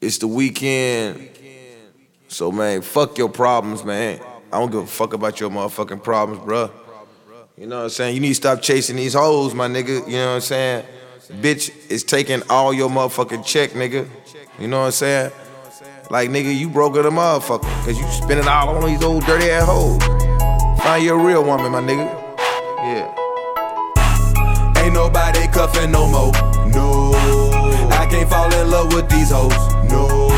It's the weekend. So man, fuck your problems, man. I don't give a fuck about your motherfucking problems, bruh. You know what I'm saying? You need to stop chasing these hoes, my nigga. You know what I'm saying? Bitch is taking all your motherfucking check, nigga. You know what I'm saying? Like, nigga, you broke the motherfucker. Cause you spending all on these old dirty ass hoes. Find your real woman, my nigga. Yeah. Ain't nobody cuffing no more. No. I can't fall in love with these hoes. No.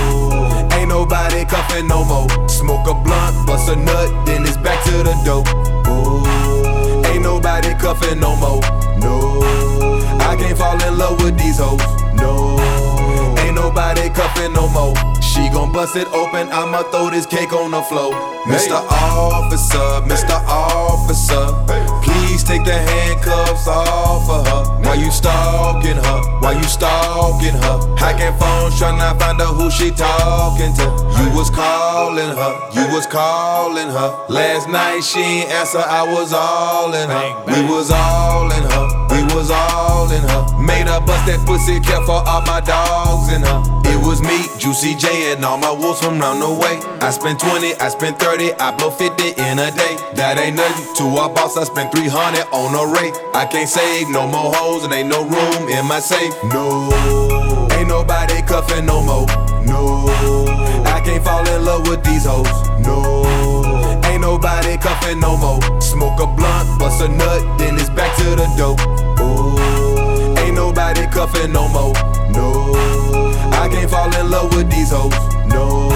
Ain't nobody cuffing no more. Smoke a blunt, bust a nut, then it's back to the dope. Ooh. Ain't nobody cuffing no more. No. I can't fall in love with these hoes. No. Bust it open, I'ma throw this cake on the floor. Mr. Officer, Mr. Officer, please take the handcuffs off of her. Why you stalking her? Why you stalking her? Hacking phones, tryna find out who she talking to. You was calling her, you was calling her. Last night she ain't answer, I was all in her. We was all in her, we was all in her. Made her bust that pussy, care for all my dogs in her. It was me, Juicy J, and all my wolves from round the way. I spent 20, I spent 30, I blow 50 in a day. That ain't nothing to our boss, I spent 300 on a Wraith. I can't save no more hoes, and ain't no room in my safe. No, ain't nobody cuffing no more. No, I can't fall in love with these hoes. No, ain't nobody cuffing no more. Smoke a blunt, bust a nut, then it's back to the dope. Ooh, ain't nobody cuffing no more. No, I can't fall in love with these hoes. No,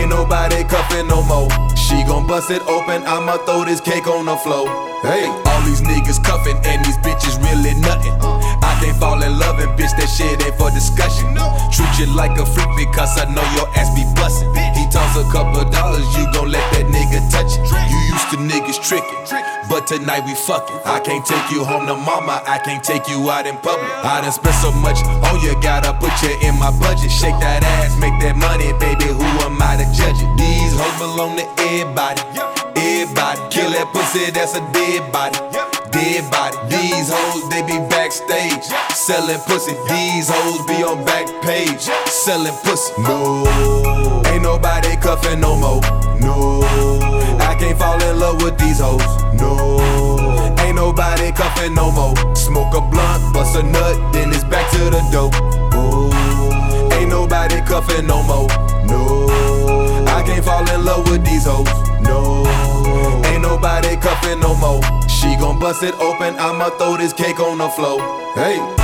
ain't nobody cuffing no more. She gon' bust it open, I'ma throw this cake on the floor. Hey, all these niggas cuffin' and these bitches really nothing. I can't fall in love and bitch, that shit ain't for discussion. Treat you like a freak because I know your ass be bustin'. He toss a couple dollars, you gon' let that nigga touch it. You but tonight we fucking. I can't take you home to mama, I can't take you out in public. I done spent so much on you, gotta put you in my budget. Shake that ass, make that money, baby. Who am I to judge it? These hoes belong to everybody. Everybody kill that pussy, that's a dead body. Dead body. These hoes, they be backstage selling pussy. These hoes be on back page selling pussy. No, ain't nobody cuffing no more. No, can't fall in love with these hoes. No, ain't nobody cuffin' no more. Smoke a blunt, bust a nut, then it's back to the dope. Ooh, ain't nobody cuffin' no more. No, I can't fall in love with these hoes. No, ain't nobody cuffin' no more. She gon' bust it open, I'ma throw this cake on the floor. Hey.